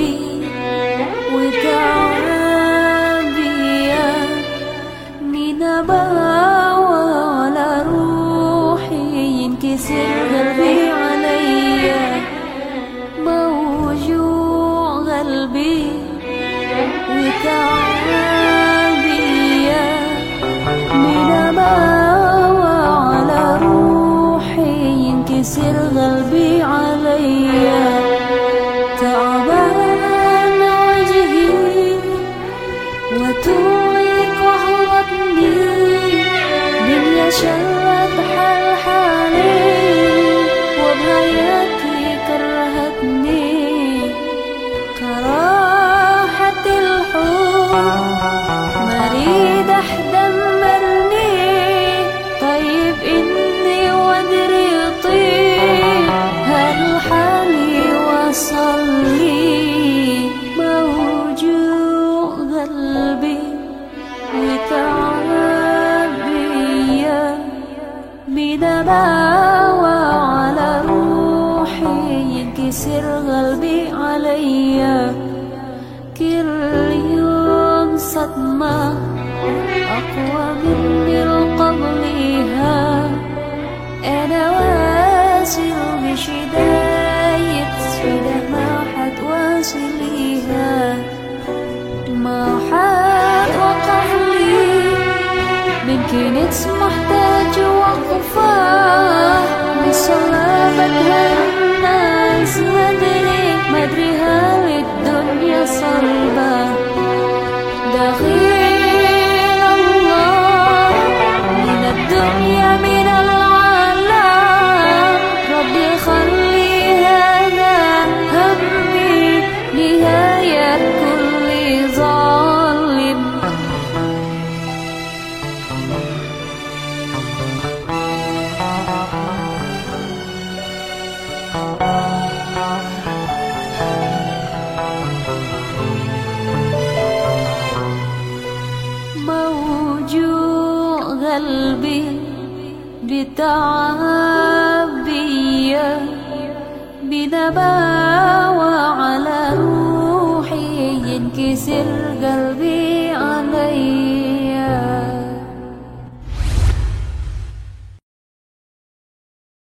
قلبي وتعبيا من بوى ولا روحي ينكسر قلبي عليا موجوع قلبي وتعبيا tôi có hớt như niềm yêu chân بدمع وعلى روحي ينكسر قلبي عليا كل يوم صدمة أقوى من قبلها ممكن محتاج وقفة بصلابتها الناس مدري قلبي بتعبي بدمع وعلى روحي ينكسر قلبي.